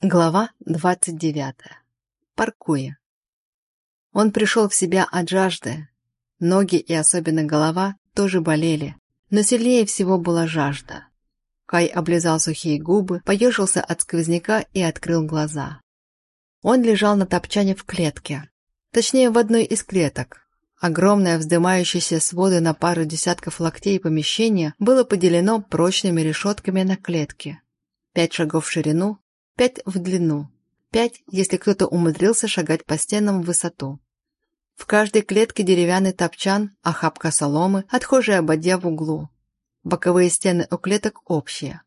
Глава двадцать девятая. Паркуя. Он пришел в себя от жажды. Ноги и особенно голова тоже болели, но сильнее всего была жажда. Кай облизал сухие губы, поежился от сквозняка и открыл глаза. Он лежал на топчане в клетке. Точнее, в одной из клеток. Огромное вздымающееся своды на пару десятков локтей помещение было поделено прочными решетками на клетке. Пять шагов в ширину, пять в длину, пять, если кто-то умудрился шагать по стенам в высоту. В каждой клетке деревянный топчан, охапка соломы, отхожая ободья в углу. Боковые стены у клеток общие.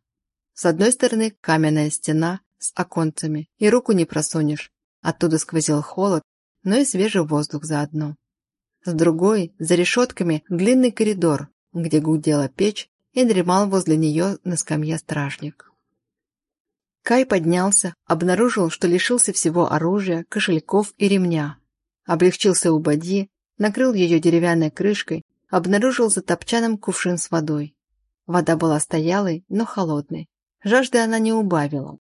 С одной стороны каменная стена с оконцами, и руку не просунешь. Оттуда сквозил холод, но и свежий воздух заодно. С другой, за решетками, длинный коридор, где гудела печь, и дремал возле нее на скамье стражник. Кай поднялся, обнаружил, что лишился всего оружия, кошельков и ремня. Облегчился у бадьи, накрыл ее деревянной крышкой, обнаружил за топчаном кувшин с водой. Вода была стоялой, но холодной. Жажды она не убавила.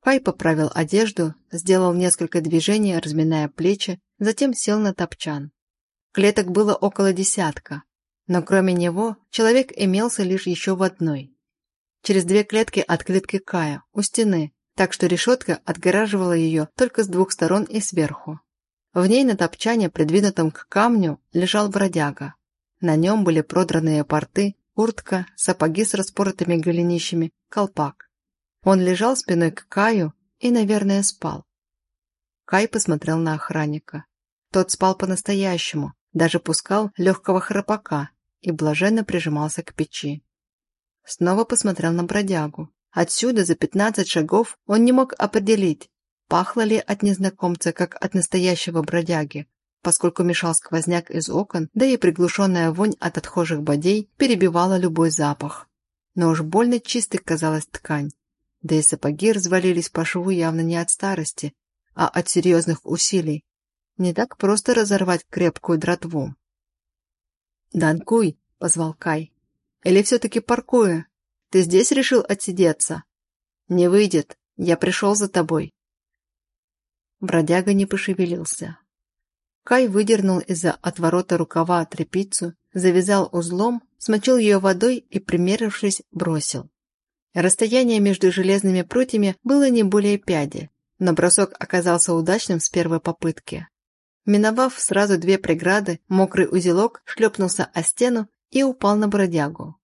Кай поправил одежду, сделал несколько движений, разминая плечи, затем сел на топчан. Клеток было около десятка, но кроме него человек имелся лишь еще в одной. Через две клетки от клетки Кая, у стены, так что решетка отгораживала ее только с двух сторон и сверху. В ней на топчане, придвинутом к камню, лежал бродяга. На нем были продранные порты, куртка, сапоги с распоротыми голенищами, колпак. Он лежал спиной к Каю и, наверное, спал. Кай посмотрел на охранника. Тот спал по-настоящему, даже пускал легкого храпака и блаженно прижимался к печи. Снова посмотрел на бродягу. Отсюда, за пятнадцать шагов, он не мог определить, пахло ли от незнакомца, как от настоящего бродяги, поскольку мешал сквозняк из окон, да и приглушенная вонь от отхожих бодей перебивала любой запах. Но уж больно чистой казалась ткань. Да и сапоги развалились по шву явно не от старости, а от серьезных усилий. Не так просто разорвать крепкую дратву. «Данкуй!» — позвал Кай. Или все-таки паркуя? Ты здесь решил отсидеться? Не выйдет. Я пришел за тобой. Бродяга не пошевелился. Кай выдернул из-за отворота рукава тряпицу, завязал узлом, смочил ее водой и, примерившись, бросил. Расстояние между железными прутьями было не более пяди, но бросок оказался удачным с первой попытки. Миновав сразу две преграды, мокрый узелок шлепнулся о стену и упал на бродягу.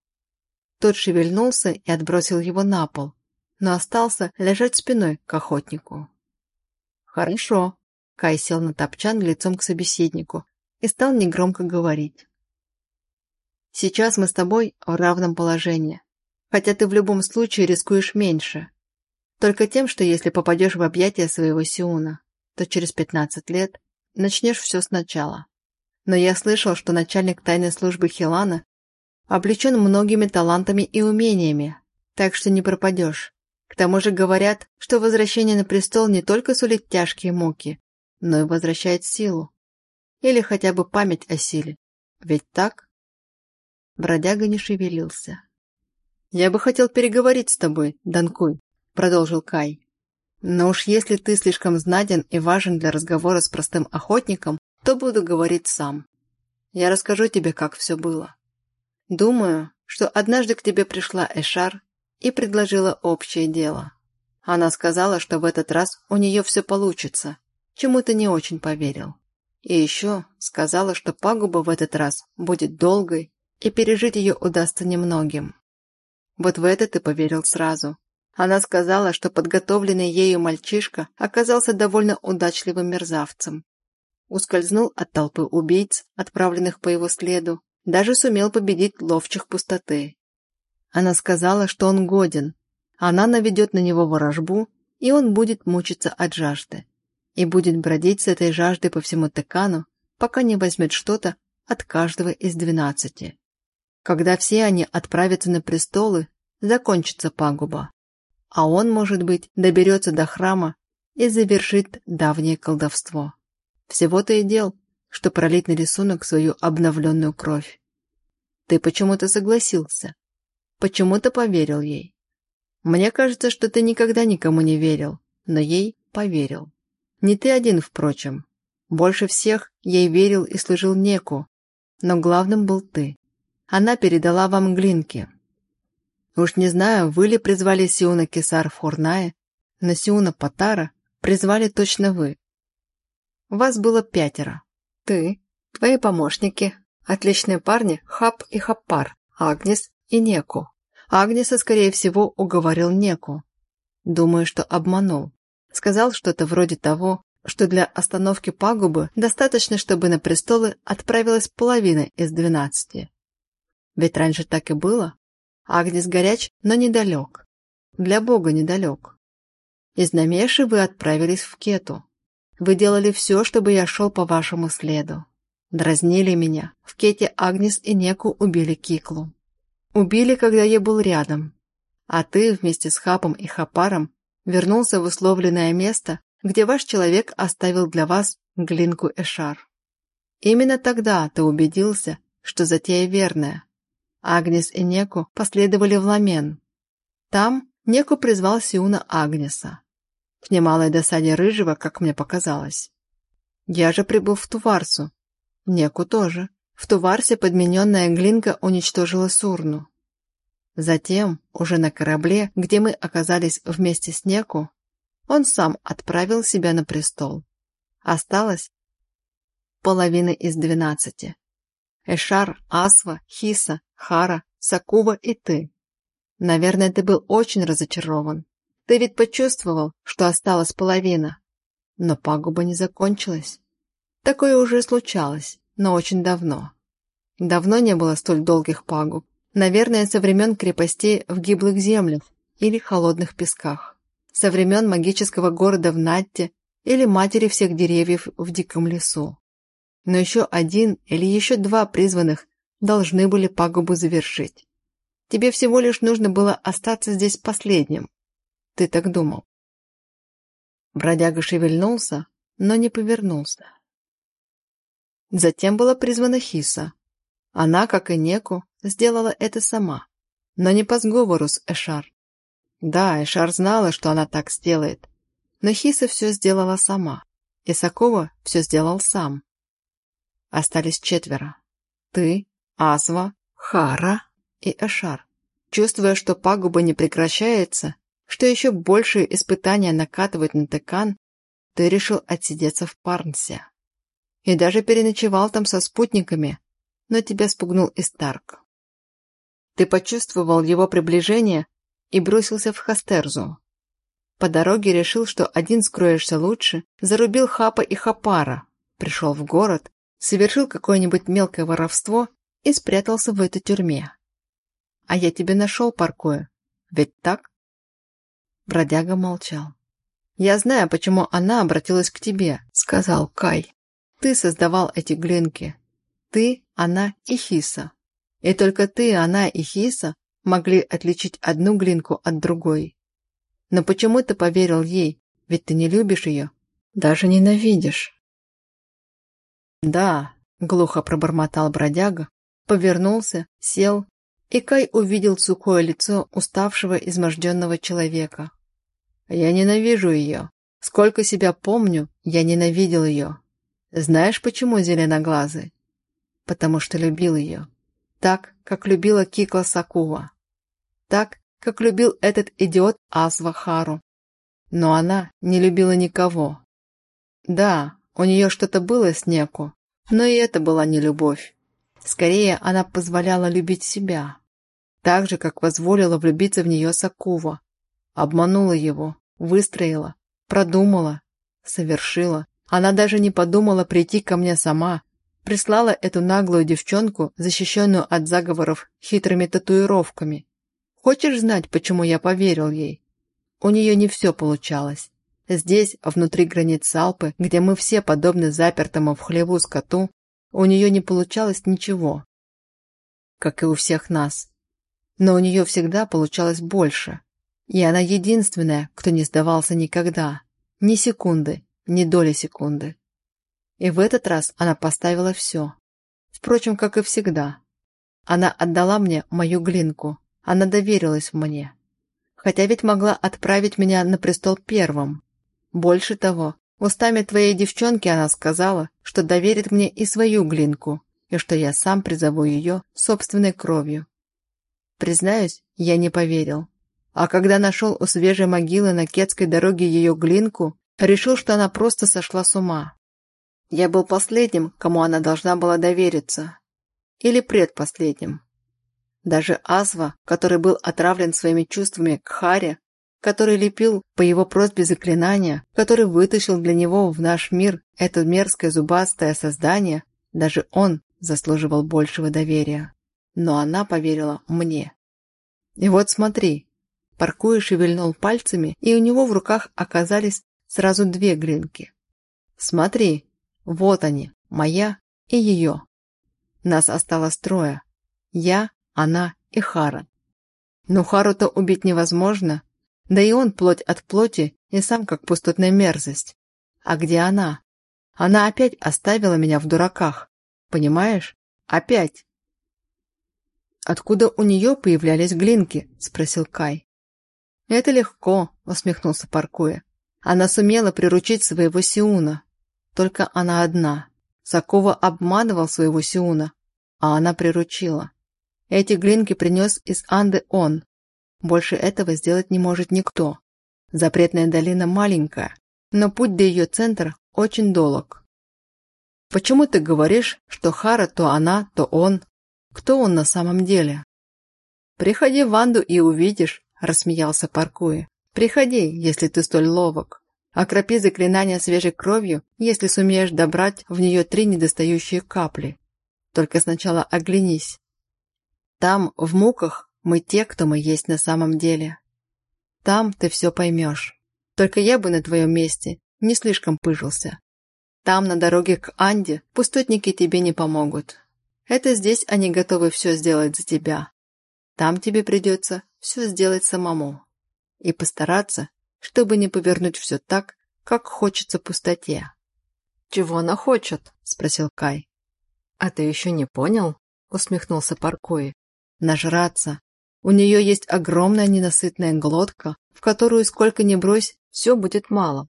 Тот шевельнулся и отбросил его на пол, но остался лежать спиной к охотнику. «Хорошо», — Кай сел на топчан лицом к собеседнику и стал негромко говорить. «Сейчас мы с тобой в равном положении, хотя ты в любом случае рискуешь меньше. Только тем, что если попадешь в объятия своего Сиуна, то через пятнадцать лет начнешь все сначала. Но я слышал, что начальник тайной службы Хилана облечен многими талантами и умениями, так что не пропадешь. К тому же говорят, что возвращение на престол не только сулит тяжкие муки, но и возвращает силу. Или хотя бы память о силе. Ведь так? Бродяга не шевелился. «Я бы хотел переговорить с тобой, Данкуй», — продолжил Кай. «Но уж если ты слишком знатен и важен для разговора с простым охотником, то буду говорить сам. Я расскажу тебе, как все было. Думаю, что однажды к тебе пришла Эшар и предложила общее дело. Она сказала, что в этот раз у нее все получится, чему ты не очень поверил. И еще сказала, что пагуба в этот раз будет долгой, и пережить ее удастся немногим. Вот в это ты поверил сразу. Она сказала, что подготовленный ею мальчишка оказался довольно удачливым мерзавцем, ускользнул от толпы убийц, отправленных по его следу, даже сумел победить ловчих пустоты. Она сказала, что он годен, она наведет на него ворожбу, и он будет мучиться от жажды. И будет бродить с этой жаждой по всему Текану, пока не возьмет что-то от каждого из двенадцати. Когда все они отправятся на престолы, закончится пагуба. А он, может быть, доберется до храма и завершит давнее колдовство. Всего-то и дел, что пролить на рисунок свою обновленную кровь. Ты почему-то согласился. Почему-то поверил ей. Мне кажется, что ты никогда никому не верил, но ей поверил. Не ты один, впрочем. Больше всех ей верил и служил Неку, но главным был ты. Она передала вам глинки. Уж не знаю, вы ли призвали Сиуна Кесар в Хурнае, но Сиуна Патара призвали точно вы. Вас было пятеро. Ты, твои помощники, отличные парни Хап и Хаппар, Агнес и Неку. Агнеса, скорее всего, уговорил Неку. Думаю, что обманул. Сказал что-то вроде того, что для остановки пагубы достаточно, чтобы на престолы отправилась половина из двенадцати. Ведь раньше так и было. Агнес горяч, но недалек. Для Бога недалек. Из Намеши вы отправились в Кету. Вы делали все, чтобы я шел по вашему следу. Дразнили меня. В Кете Агнес и Неку убили Киклу. Убили, когда я был рядом. А ты вместе с Хапом и Хапаром вернулся в условленное место, где ваш человек оставил для вас глинку Эшар. Именно тогда ты убедился, что затея верная. Агнес и Неку последовали в Ламен. Там Неку призвал Сиуна Агнеса. К немалой досаде Рыжего, как мне показалось. Я же прибыл в Туварсу. Неку тоже. В Туварсе подмененная глинка уничтожила Сурну. Затем, уже на корабле, где мы оказались вместе с Неку, он сам отправил себя на престол. Осталось половина из двенадцати. Эшар, Асва, Хиса, Хара, Сакува и ты. Наверное, ты был очень разочарован. Ты ведь почувствовал, что осталась половина. Но пагуба не закончилась. Такое уже случалось, но очень давно. Давно не было столь долгих пагуб. Наверное, со времен крепостей в гиблых землях или холодных песках. Со времен магического города в Натте или матери всех деревьев в диком лесу. Но еще один или еще два призванных должны были пагубу завершить. Тебе всего лишь нужно было остаться здесь последним. Ты так думал. Бродяга шевельнулся, но не повернулся. Затем была призвана Хиса. Она, как и Неку, сделала это сама, но не по сговору с Эшар. Да, Эшар знала, что она так сделает, но Хиса все сделала сама, и Сакова все сделал сам. Остались четверо. Ты, Асва, Хара и Эшар. Чувствуя, что пагуба не прекращается, что еще большие испытания накатывают на Текан, ты решил отсидеться в Парнсе. И даже переночевал там со спутниками, но тебя спугнул Истарк. Ты почувствовал его приближение и бросился в Хастерзу. По дороге решил, что один скроешься лучше, зарубил Хапа и Хапара, пришел в город, совершил какое-нибудь мелкое воровство и спрятался в этой тюрьме. А я тебя нашел, паркуя. Ведь так? Бродяга молчал. «Я знаю, почему она обратилась к тебе», — сказал Кай. «Ты создавал эти глинки. Ты, она и Хиса. И только ты, она и Хиса могли отличить одну глинку от другой. Но почему ты поверил ей? Ведь ты не любишь ее, даже ненавидишь. Да, глухо пробормотал бродяга, повернулся, сел, и Кай увидел сухое лицо уставшего, изможденного человека. Я ненавижу ее. Сколько себя помню, я ненавидел ее. Знаешь, почему зеленоглазый? Потому что любил ее так, как любила Кикла Сакува. Так, как любил этот идиот Асва Хару. Но она не любила никого. Да, у нее что-то было с Неку, но и это была не любовь. Скорее, она позволяла любить себя. Так же, как позволила влюбиться в нее Сакува. Обманула его, выстроила, продумала, совершила. Она даже не подумала прийти ко мне сама, Прислала эту наглую девчонку, защищенную от заговоров хитрыми татуировками. Хочешь знать, почему я поверил ей? У нее не все получалось. Здесь, внутри границ Алпы, где мы все подобны запертому в хлеву скоту, у нее не получалось ничего. Как и у всех нас. Но у нее всегда получалось больше. И она единственная, кто не сдавался никогда. Ни секунды, ни доли секунды. И в этот раз она поставила все. Впрочем, как и всегда. Она отдала мне мою глинку. Она доверилась мне. Хотя ведь могла отправить меня на престол первым. Больше того, устами твоей девчонки она сказала, что доверит мне и свою глинку, и что я сам призову ее собственной кровью. Признаюсь, я не поверил. А когда нашел у свежей могилы на Кетской дороге ее глинку, решил, что она просто сошла с ума. Я был последним, кому она должна была довериться. Или предпоследним. Даже Асва, который был отравлен своими чувствами к Харе, который лепил по его просьбе заклинания, который вытащил для него в наш мир это мерзкое зубастое создание, даже он заслуживал большего доверия. Но она поверила мне. И вот смотри, Паркуя шевельнул пальцами, и у него в руках оказались сразу две глинки. Смотри, вот они, моя и ее. Нас осталось трое. Я, она и Хара. Но Хару-то убить невозможно, да и он плоть от плоти и сам как пустотная мерзость. А где она? Она опять оставила меня в дураках. Понимаешь? Опять. «Откуда у нее появлялись глинки?» – спросил Кай. «Это легко», – усмехнулся Паркуя. «Она сумела приручить своего Сиуна. Только она одна. Сакова обманывал своего Сиуна, а она приручила. Эти глинки принес из Анды он. Больше этого сделать не может никто. Запретная долина маленькая, но путь до ее центра очень долг. Почему ты говоришь, что Хара то она, то он? Кто он на самом деле? Приходи в Анду и увидишь, рассмеялся Паркуя. Приходи, если ты столь ловок. Окропи заклинание свежей кровью, если сумеешь добрать в нее три недостающие капли. Только сначала оглянись. Там, в муках, мы те, кто мы есть на самом деле. Там ты все поймешь. Только я бы на твоем месте не слишком пыжился. Там, на дороге к Анде, пустотники тебе не помогут. Это здесь они готовы все сделать за тебя. Там тебе придется все сделать самому. И постараться, чтобы не повернуть все так, как хочется пустоте. «Чего она хочет?» – спросил Кай. «А ты еще не понял?» – усмехнулся Паркои. «Нажраться. У нее есть огромная ненасытная глотка, в которую сколько ни брось, все будет мало.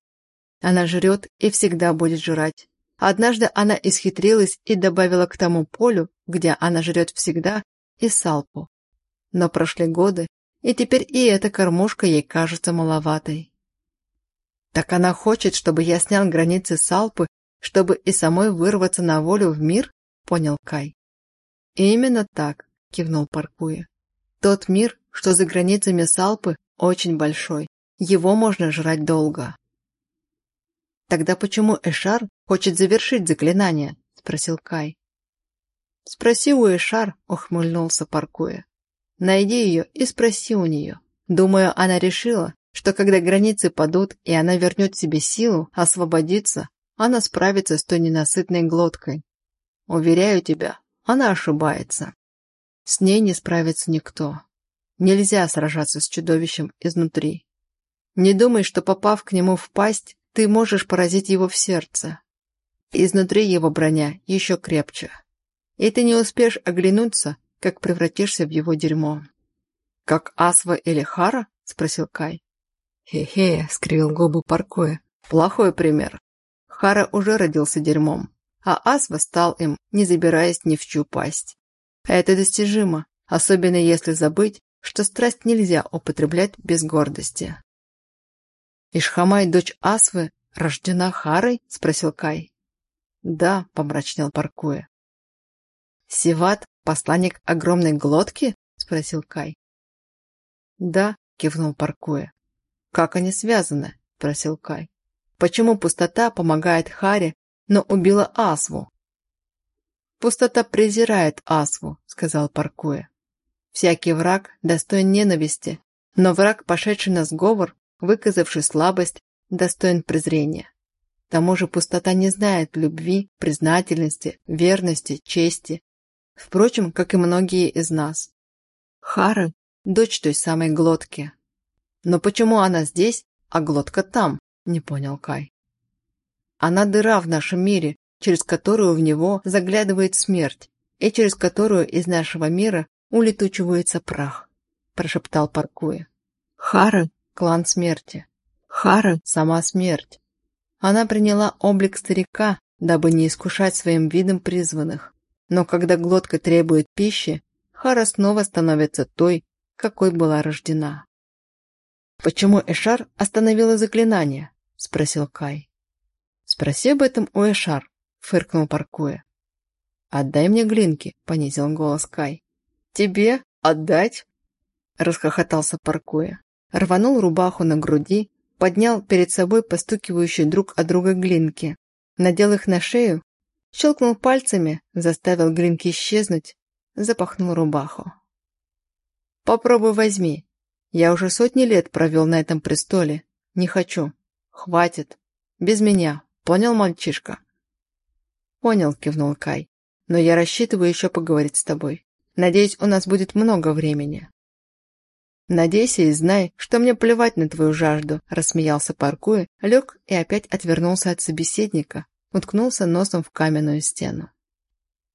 Она жрет и всегда будет жрать. Однажды она исхитрилась и добавила к тому полю, где она жрет всегда, и салпу. Но прошли годы, и теперь и эта кормушка ей кажется маловатой. Так она хочет, чтобы я снял границы Салпы, чтобы и самой вырваться на волю в мир? Понял Кай. Именно так, кивнул Паркуя. Тот мир, что за границами Салпы, очень большой. Его можно жрать долго. Тогда почему Эшар хочет завершить заклинание? Спросил Кай. Спроси у Эшар, ухмыльнулся Паркуя. Найди ее и спроси у нее. Думаю, она решила, что когда границы падут и она вернет себе силу, освободится, она справится с той ненасытной глоткой. Уверяю тебя, она ошибается. С ней не справится никто. Нельзя сражаться с чудовищем изнутри. Не думай, что попав к нему в пасть, ты можешь поразить его в сердце. Изнутри его броня еще крепче. И ты не успеешь оглянуться, как превратишься в его дерьмо. «Как Асва или Хара?» – спросил Кай. «Хе-хе», – скривил губы Паркоя. «Плохой пример. Хара уже родился дерьмом, а Асва стал им, не забираясь ни в чью пасть. Это достижимо, особенно если забыть, что страсть нельзя употреблять без гордости». «Ишхамай, дочь Асвы, рождена Харой?» – спросил Кай. «Да», – помрачнел Паркуя. «Сиват «Посланник огромной глотки?» – спросил Кай. «Да», – кивнул Паркуя. «Как они связаны?» – спросил Кай. «Почему пустота помогает Харе, но убила Асву?» «Пустота презирает Асву», – сказал Паркуя. «Всякий враг достоин ненависти, но враг, пошедший на сговор, выказавший слабость, достоин презрения. К тому же пустота не знает любви, признательности, верности, чести, Впрочем, как и многие из нас. Хара – дочь той самой глотки. Но почему она здесь, а глотка там, не понял Кай. Она дыра в нашем мире, через которую в него заглядывает смерть, и через которую из нашего мира улетучивается прах, прошептал Паркуя. Хара – клан смерти. Хара – сама смерть. Она приняла облик старика, дабы не искушать своим видом призванных. Но когда глотка требует пищи, Хара снова становится той, какой была рождена. «Почему Эшар остановила заклинание?» – спросил Кай. «Спроси об этом у Эшар», – фыркнул Паркуя. «Отдай мне глинки», – понизил голос Кай. «Тебе отдать?» – расхохотался Паркуя. Рванул рубаху на груди, поднял перед собой постукивающие друг от друга глинки, надел их на шею, щелкнул пальцами, заставил глинки исчезнуть, запахнул рубаху. «Попробуй возьми. Я уже сотни лет провел на этом престоле. Не хочу. Хватит. Без меня. Понял, мальчишка?» «Понял», — кивнул Кай. «Но я рассчитываю еще поговорить с тобой. Надеюсь, у нас будет много времени». «Надейся и знай, что мне плевать на твою жажду», – рассмеялся Паркуя, лег и опять отвернулся от собеседника, уткнулся носом в каменную стену.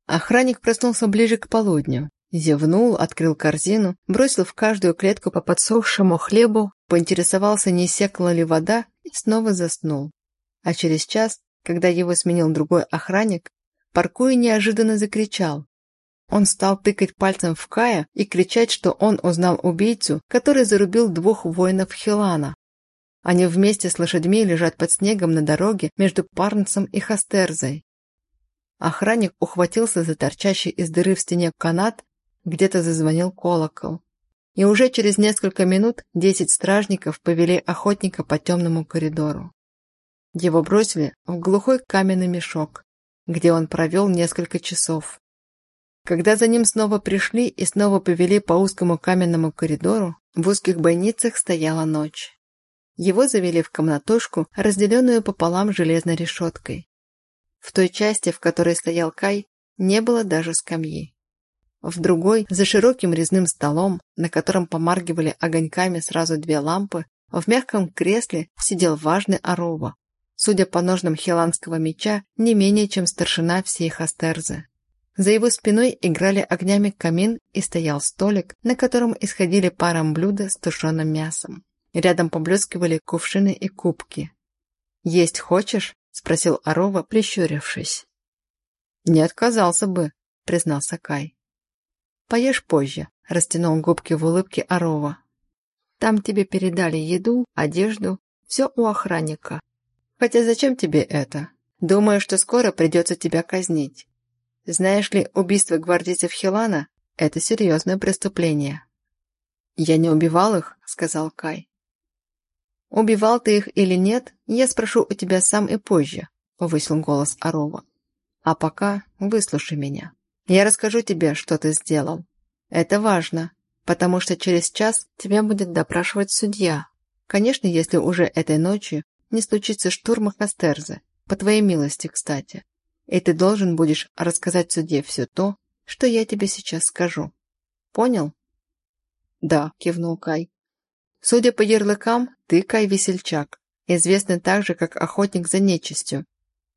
Охранник проснулся ближе к полудню. Зевнул, открыл корзину, бросил в каждую клетку по подсохшему хлебу, поинтересовался, не секла ли вода, и снова заснул. А через час, когда его сменил другой охранник, Паркуй неожиданно закричал. Он стал тыкать пальцем в Кая и кричать, что он узнал убийцу, который зарубил двух воинов Хилана. Они вместе с лошадьми лежат под снегом на дороге между Парнсом и Хастерзой. Охранник ухватился за торчащий из дыры в стене канат, где-то зазвонил колокол. И уже через несколько минут десять стражников повели охотника по темному коридору. Его бросили в глухой каменный мешок, где он провел несколько часов. Когда за ним снова пришли и снова повели по узкому каменному коридору, в узких бойницах стояла ночь. Его завели в комнатушку, разделенную пополам железной решеткой. В той части, в которой стоял Кай, не было даже скамьи. В другой, за широким резным столом, на котором помаргивали огоньками сразу две лампы, в мягком кресле сидел важный Арова, судя по ножнам хиланского меча, не менее чем старшина всей Хастерзы. За его спиной играли огнями камин и стоял столик, на котором исходили паром блюда с тушеным мясом. Рядом поблескивали кувшины и кубки. «Есть хочешь?» – спросил Арова, прищурившись. «Не отказался бы», – признался Кай. «Поешь позже», – растянул губки в улыбке Арова. «Там тебе передали еду, одежду, все у охранника. Хотя зачем тебе это? Думаю, что скоро придется тебя казнить. Знаешь ли, убийство гвардейцев Хилана – это серьезное преступление. «Я не убивал их», – сказал Кай. «Убивал ты их или нет, я спрошу у тебя сам и позже», – повысил голос Арова. «А пока выслушай меня. Я расскажу тебе, что ты сделал. Это важно, потому что через час тебя будет допрашивать судья. Конечно, если уже этой ночью не случится штурма Хастерза, по твоей милости, кстати и ты должен будешь рассказать суде все то, что я тебе сейчас скажу. Понял?» «Да», — кивнул Кай. «Судя по ярлыкам, ты Кай Весельчак, известный также как охотник за нечистью,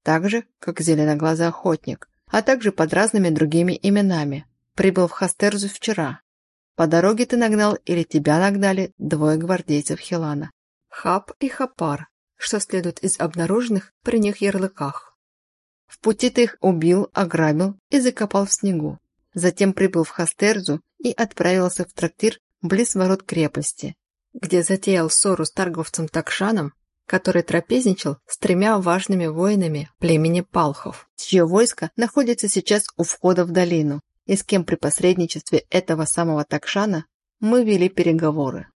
так же, как зеленоглазый охотник, а также под разными другими именами. Прибыл в Хастерзу вчера. По дороге ты нагнал или тебя нагнали двое гвардейцев Хилана. Хап и Хапар, что следует из обнаруженных при них ярлыках. В пути ты их убил, ограбил и закопал в снегу. Затем прибыл в Хастерзу и отправился в трактир близ ворот крепости, где затеял ссору с торговцем Такшаном, который трапезничал с тремя важными воинами племени Палхов, чье войско находится сейчас у входа в долину, и с кем при посредничестве этого самого Такшана мы вели переговоры.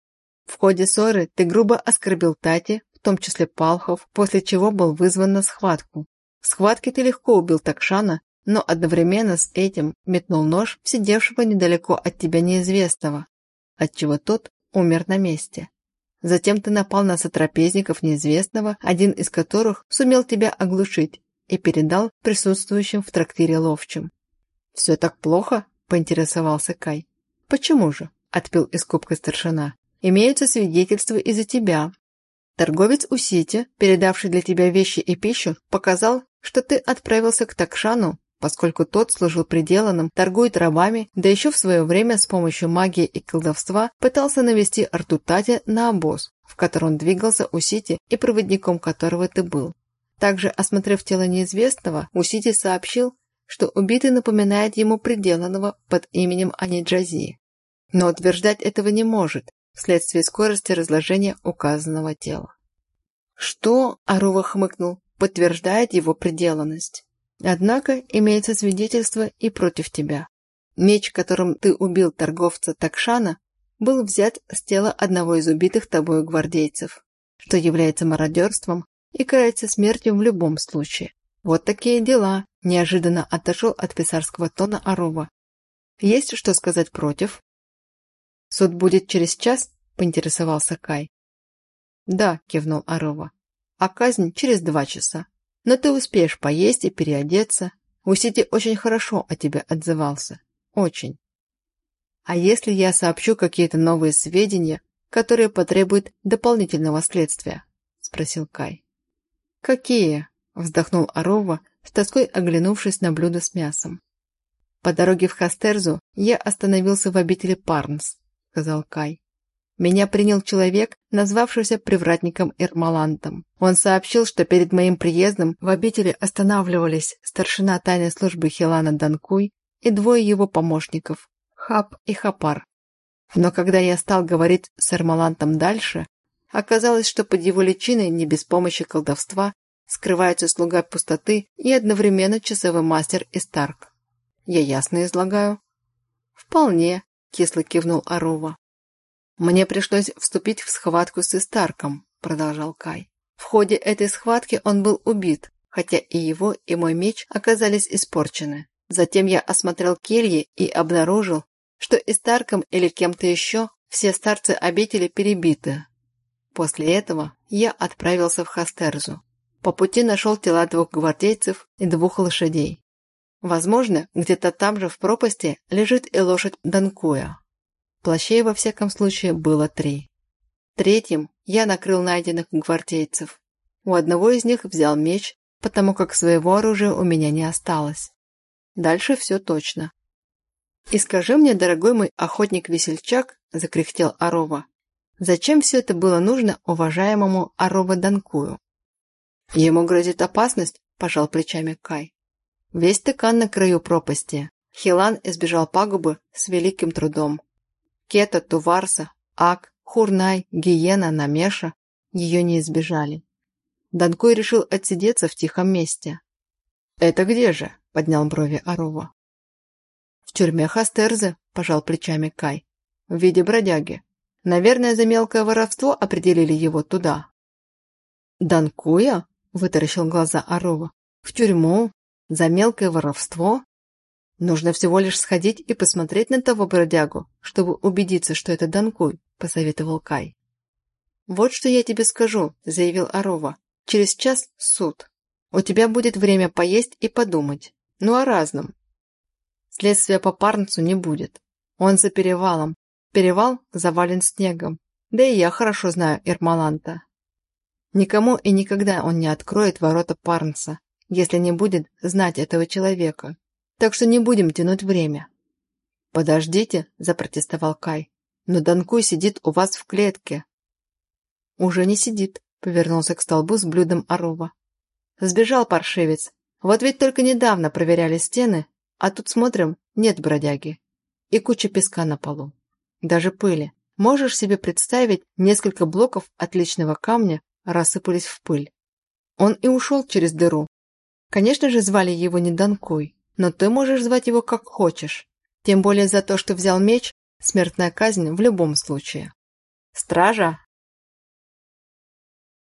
В ходе ссоры ты грубо оскорбил Тати, в том числе Палхов, после чего был вызван на схватку, в схватке ты легко убил Такшана, но одновременно с этим метнул нож сидевшего недалеко от тебя неизвестного, отчего тот умер на месте. Затем ты напал на сотрапезников неизвестного, один из которых сумел тебя оглушить и передал присутствующим в трактире ловчим. «Все так плохо?» – поинтересовался Кай. «Почему же?» – отпил из кубка старшина. «Имеются свидетельства из-за тебя. Торговец у передавший для тебя вещи и пищу, показал, что ты отправился к Такшану, поскольку тот служил приделанным, торгует рабами, да еще в свое время с помощью магии и колдовства пытался навести Артутати на обоз, в котором он двигался у Сити и проводником которого ты был. Также, осмотрев тело неизвестного, Усити сообщил, что убитый напоминает ему приделанного под именем Аниджази. Но утверждать этого не может, вследствие скорости разложения указанного тела. «Что?» – Арува хмыкнул. «Подтверждает его приделанность. Однако имеется свидетельство и против тебя. Меч, которым ты убил торговца Такшана, был взят с тела одного из убитых тобою гвардейцев, что является мародерством и карается смертью в любом случае. Вот такие дела, неожиданно отошел от писарского тона Арова. Есть что сказать против? Суд будет через час? поинтересовался Кай. Да, кивнул Арова. А казнь через два часа. Но ты успеешь поесть и переодеться. Усити очень хорошо о тебе отзывался. Очень. А если я сообщу какие-то новые сведения, которые потребуют дополнительного следствия? Спросил Кай. Какие? Вздохнул Арова, с тоской оглянувшись на блюдо с мясом. По дороге в Хастерзу я остановился в обители Парнс, сказал Кай. Меня принял человек, назвавшийся привратником Эрмалантом. Он сообщил, что перед моим приездом в обители останавливались старшина тайной службы Хилана Данкуй и двое его помощников, Хап и Хапар. Но когда я стал говорить с Эрмалантом дальше, оказалось, что под его личиной не без помощи колдовства скрывается слуга пустоты и одновременно часовой мастер и Старк. Я ясно излагаю? Вполне, кисло кивнул Арова. Мне пришлось вступить в схватку с Истарком, продолжал Кай. В ходе этой схватки он был убит, хотя и его, и мой меч оказались испорчены. Затем я осмотрел кельи и обнаружил, что Истарком или кем-то еще все старцы обители перебиты. После этого я отправился в Хастерзу. По пути нашел тела двух гвардейцев и двух лошадей. Возможно, где-то там же в пропасти лежит и лошадь Данкуя. Плащей, во всяком случае, было три. Третьим я накрыл найденных гвардейцев. У одного из них взял меч, потому как своего оружия у меня не осталось. Дальше все точно. «И скажи мне, дорогой мой охотник-весельчак», – закряхтел Арова, – «зачем все это было нужно уважаемому Арова Данкую?» «Ему грозит опасность», – пожал плечами Кай. Весь тыкан на краю пропасти. Хилан избежал пагубы с великим трудом. Кета, Туварса, Ак, Хурнай, Гиена, Намеша ее не избежали. Данкуй решил отсидеться в тихом месте. «Это где же?» – поднял брови Арова. «В тюрьме Хастерзе», – пожал плечами Кай. «В виде бродяги. Наверное, за мелкое воровство определили его туда». «Данкуя?» – вытаращил глаза Арова. «В тюрьму? За мелкое воровство?» «Нужно всего лишь сходить и посмотреть на того бродягу, чтобы убедиться, что это Данкуй», – посоветовал Кай. «Вот что я тебе скажу», – заявил Арова. «Через час суд. У тебя будет время поесть и подумать. Ну о разном. Следствия по Парнцу не будет. Он за перевалом. Перевал завален снегом. Да и я хорошо знаю Ирмаланта. Никому и никогда он не откроет ворота Парнца, если не будет знать этого человека. Так что не будем тянуть время. «Подождите», – запротестовал Кай. «Но Данкуй сидит у вас в клетке». «Уже не сидит», – повернулся к столбу с блюдом Арова. Сбежал паршивец. Вот ведь только недавно проверяли стены, а тут смотрим, нет бродяги. И куча песка на полу. Даже пыли. Можешь себе представить, несколько блоков отличного камня рассыпались в пыль. Он и ушел через дыру. Конечно же, звали его не Данкой, но ты можешь звать его как хочешь. Тем более за то, что взял меч, смертная казнь в любом случае. Стража,